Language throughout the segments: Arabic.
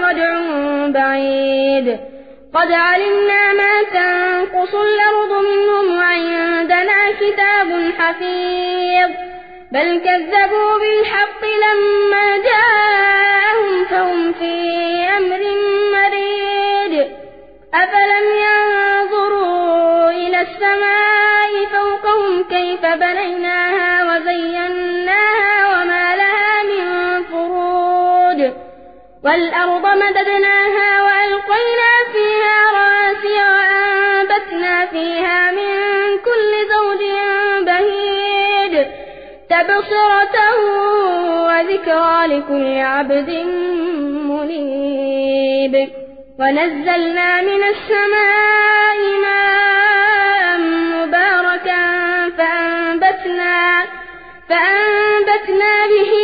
رجع بعيد. قد علمنا ما تنقص الأرض منهم وعندنا كتاب حفيظ. بل كذبوا بالحق لما جاءهم فهم في أمر مريد. أفلم ينظروا إلى السماء فوقهم كيف بنيناها والأرض مددناها وألقينا فيها رواسي وأنبتنا فيها من كل زوج بهيج تبصرة وذكرى لكل عبد منيب ونزلنا من السماء ماء مباركا فأنبتنا, فأنبتنا به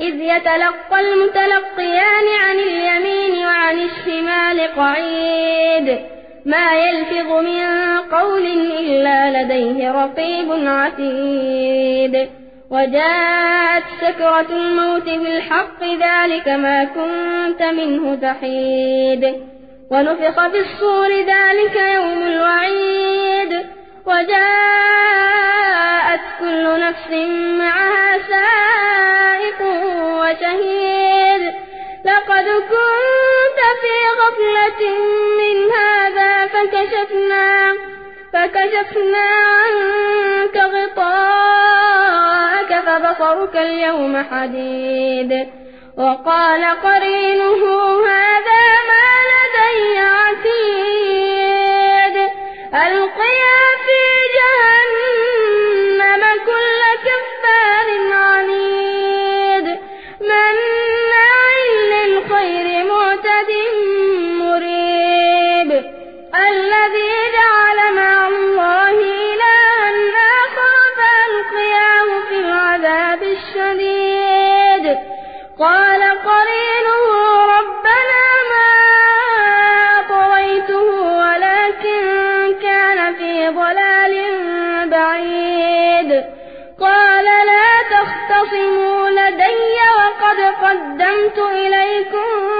إذ يتلقى المتلقيان عن اليمين وعن الشمال قعيد. ما يلفظ من قول إلا لديه رقيب عتيد. وجاءت سكرة الموت بالحق ذلك ما كنت منه تحيد. ونفخ في الصور ذلك يوم الوعيد. وجاءت كل نفس معها كنت في غفلة من هذا فكشفنا فكشفنا عنك غطاءك فبصرك اليوم حديد. وقال قرينه هذا تختصموا لدي وقد قدمت إليكم